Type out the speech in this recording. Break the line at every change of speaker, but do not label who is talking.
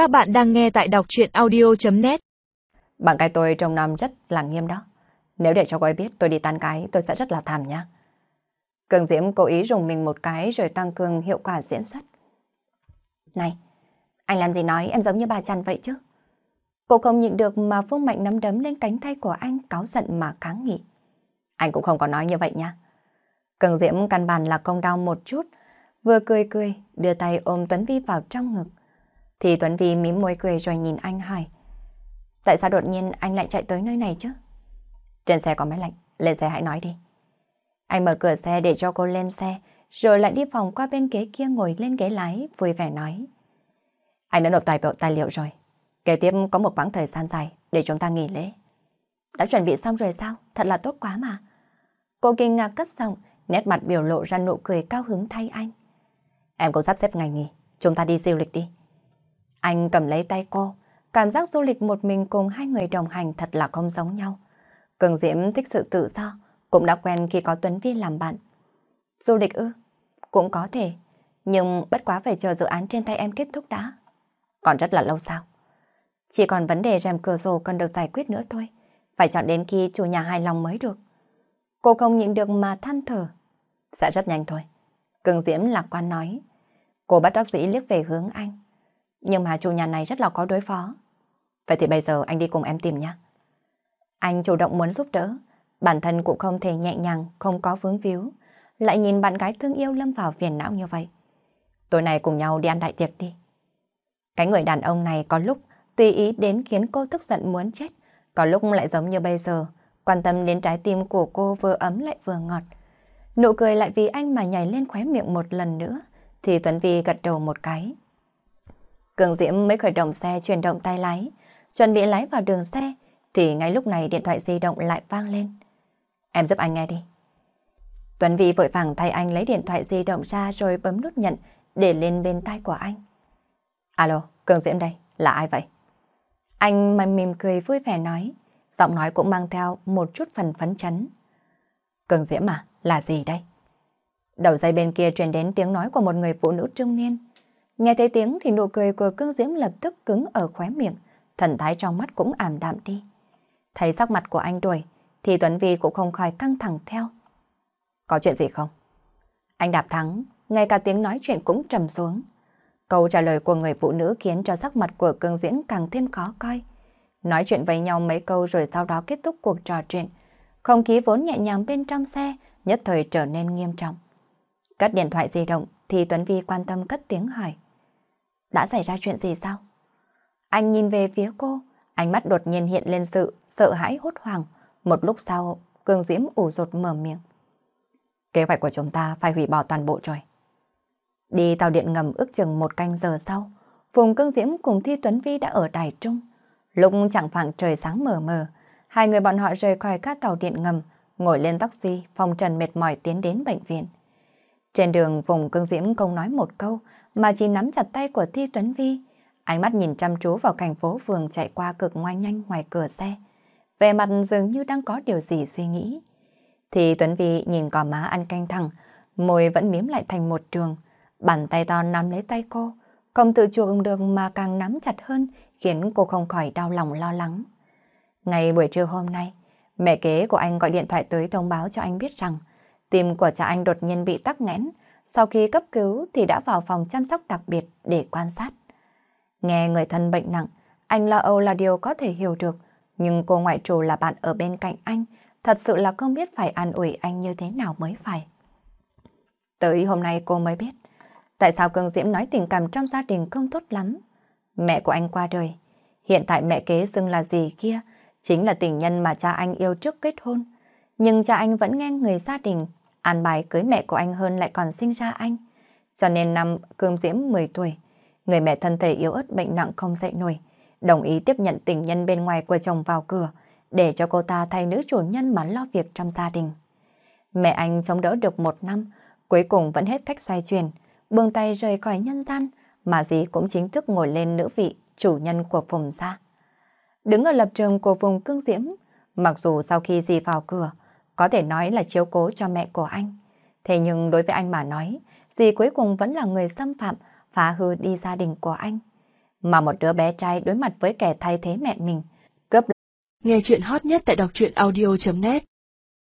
Các bạn đang nghe tại đọc chuyện audio.net
Bạn gái tôi trong năm rất là nghiêm đó. Nếu để cho cô ấy biết tôi đi tan cái, tôi sẽ rất là thảm nha. Cường Diễm cố ý dùng mình một cái rồi tăng cường hiệu quả diễn xuất. Này, anh làm gì nói em giống như bà chăn vậy chứ? Cô không nhịn được mà Phương Mạnh nắm đấm lên cánh tay của anh cáo giận mà kháng nghị. Anh cũng không có nói như vậy nha. Cường Diễm căn bản là công đau một chút, vừa cười cười, đưa tay ôm Tuấn Vi vào trong ngực. Thì Tuấn Vi mím môi cười rồi nhìn anh hỏi. Tại sao đột nhiên anh lại chạy tới nơi này chứ? Trên xe có máy lạnh, lên xe hãy nói đi. Anh mở cửa xe để cho cô lên xe, rồi lại đi phòng qua bên ghế kia ngồi lên ghế lái, vui vẻ nói. Anh đã nộp tài bộ tài liệu rồi. Kế tiếp có một quãng thời gian dài để chúng ta nghỉ lễ. Đã chuẩn bị xong rồi sao? Thật là tốt quá mà. Cô kinh ngạc cất giọng, nét mặt biểu lộ ra nụ cười cao hứng thay anh. Em cũng sắp xếp ngày nghỉ, chúng ta đi du lịch đi. Anh cầm lấy tay cô, cảm giác du lịch một mình cùng hai người đồng hành thật là không giống nhau. Cường Diễm thích sự tự do, cũng đã quen khi có Tuấn Vi làm bạn. Du lịch ư? Cũng có thể, nhưng bất quá phải chờ dự án trên tay em kết thúc đã. Còn rất là lâu sao? Chỉ còn vấn đề rèm cửa sổ cần được giải quyết nữa thôi. Phải chọn đến khi chủ nhà hài lòng mới được. Cô không nhịn được mà than thở. Sẽ rất nhanh thôi. Cường Diễm lạc quan nói. Cô bắt bác sĩ liếc về hướng anh. Nhưng mà chủ nhà này rất là có đối phó. Vậy thì bây giờ anh đi cùng em tìm nhé. Anh chủ động muốn giúp đỡ. Bản thân cũng không thể nhẹ nhàng, không có vướng víu. Lại nhìn bạn gái thương yêu lâm vào phiền não như vậy. Tối nay cùng nhau đi ăn đại tiệc đi. Cái người đàn ông này có lúc tùy ý đến khiến cô tức giận muốn chết. Có lúc lại giống như bây giờ, quan tâm đến trái tim của cô vừa ấm lại vừa ngọt. Nụ cười lại vì anh mà nhảy lên khóe miệng một lần nữa, thì Tuấn Vi gật đầu một cái. Cường Diễm mới khởi động xe chuyển động tay lái, chuẩn bị lái vào đường xe, thì ngay lúc này điện thoại di động lại vang lên. Em giúp anh nghe đi. Tuấn Vy vội vàng thay anh lấy điện thoại di động ra rồi bấm nút nhận để lên bên tai của anh. Alo, Cường Diễm đây, là ai vậy? Anh mà mỉm cười vui vẻ nói, giọng nói cũng mang theo một chút phần phấn chấn. Cường Diễm à, là gì đây? Đầu dây bên kia truyền đến tiếng nói của một người phụ nữ trung niên. Nghe thấy tiếng thì nụ cười của Cương Diễm lập tức cứng ở khóe miệng, thần thái trong mắt cũng ảm đạm đi. Thấy sắc mặt của anh đuổi, thì Tuấn Vi cũng không khỏi căng thẳng theo. Có chuyện gì không? Anh đạp thắng, ngay cả tiếng nói chuyện cũng trầm xuống. Câu trả lời của người phụ nữ khiến cho sắc mặt của Cương Diễm càng thêm khó coi. Nói chuyện với nhau mấy câu rồi sau đó kết thúc cuộc trò chuyện. Không khí vốn nhẹ nhàng bên trong xe, nhất thời trở nên nghiêm trọng. Cất điện thoại di động thì Tuấn Vi quan tâm cất tiếng hỏi. Đã xảy ra chuyện gì sao? Anh nhìn về phía cô, ánh mắt đột nhiên hiện lên sự sợ hãi hốt hoảng. Một lúc sau, Cương Diễm ủ rột mở miệng. Kế hoạch của chúng ta phải hủy bỏ toàn bộ rồi. Đi tàu điện ngầm ước chừng một canh giờ sau, Phùng Cương Diễm cùng Thi Tuấn Vi đã ở Đài Trung. Lúc chẳng phẳng trời sáng mờ mờ, hai người bọn họ rời khỏi các tàu điện ngầm, ngồi lên taxi, phong trần mệt mỏi tiến đến bệnh viện. Trên đường vùng Cương Diễm không nói một câu, mà chỉ nắm chặt tay của Thi Tuấn Vi. Ánh mắt nhìn chăm chú vào cảnh phố phường chạy qua cực ngoan nhanh ngoài cửa xe. Về mặt dường như đang có điều gì suy nghĩ. Thì Tuấn Vi nhìn cỏ má ăn canh thẳng, môi vẫn miếm lại thành một trường. Bàn tay to nắm lấy tay cô, không tự chuộng được mà càng nắm chặt hơn, khiến cô không khỏi đau lòng lo lắng. Ngày buổi trưa hôm nay, mẹ kế của anh gọi điện thoại tới thông báo cho anh biết rằng tim của cha anh đột nhiên bị tắc nghẽn. Sau khi cấp cứu thì đã vào phòng chăm sóc đặc biệt để quan sát. Nghe người thân bệnh nặng, anh lo âu là điều có thể hiểu được, nhưng cô ngoại trù là bạn ở bên cạnh anh, thật sự là không biết phải an ủi anh như thế nào mới phải. Tới hôm nay cô mới biết, Tại sao Cương Diễm nói tình cảm trong gia đình không tốt lắm? Mẹ của anh qua đời. Hiện tại mẹ kế xưng là gì kia? Chính là tình nhân mà cha anh yêu trước kết hôn. Nhưng cha anh vẫn nghe người gia đình an bài cưới mẹ của anh hơn lại còn sinh ra anh. Cho nên năm Cương Diễm 10 tuổi, người mẹ thân thể yếu ớt bệnh nặng không dậy nổi, đồng ý tiếp nhận tình nhân bên ngoài của chồng vào cửa để cho cô ta thay nữ chủ nhân mà lo việc trong gia đình. Mẹ anh chống đỡ được một năm, cuối cùng vẫn hết cách xoay chuyển, buông tay rời khỏi nhân gian, mà dì cũng chính thức ngồi lên nữ vị chủ nhân của vùng gia. Đứng ở lập trường của vùng cương diễm, mặc dù sau khi dì vào cửa, có thể nói là chiếu cố cho mẹ của anh. Thế nhưng đối với anh mà nói, dì cuối cùng vẫn là người xâm phạm, phá hư đi gia đình của anh. Mà một đứa bé trai đối mặt với kẻ thay thế mẹ mình, cướp
Nghe chuyện hot nhất tại đọc truyện audio.net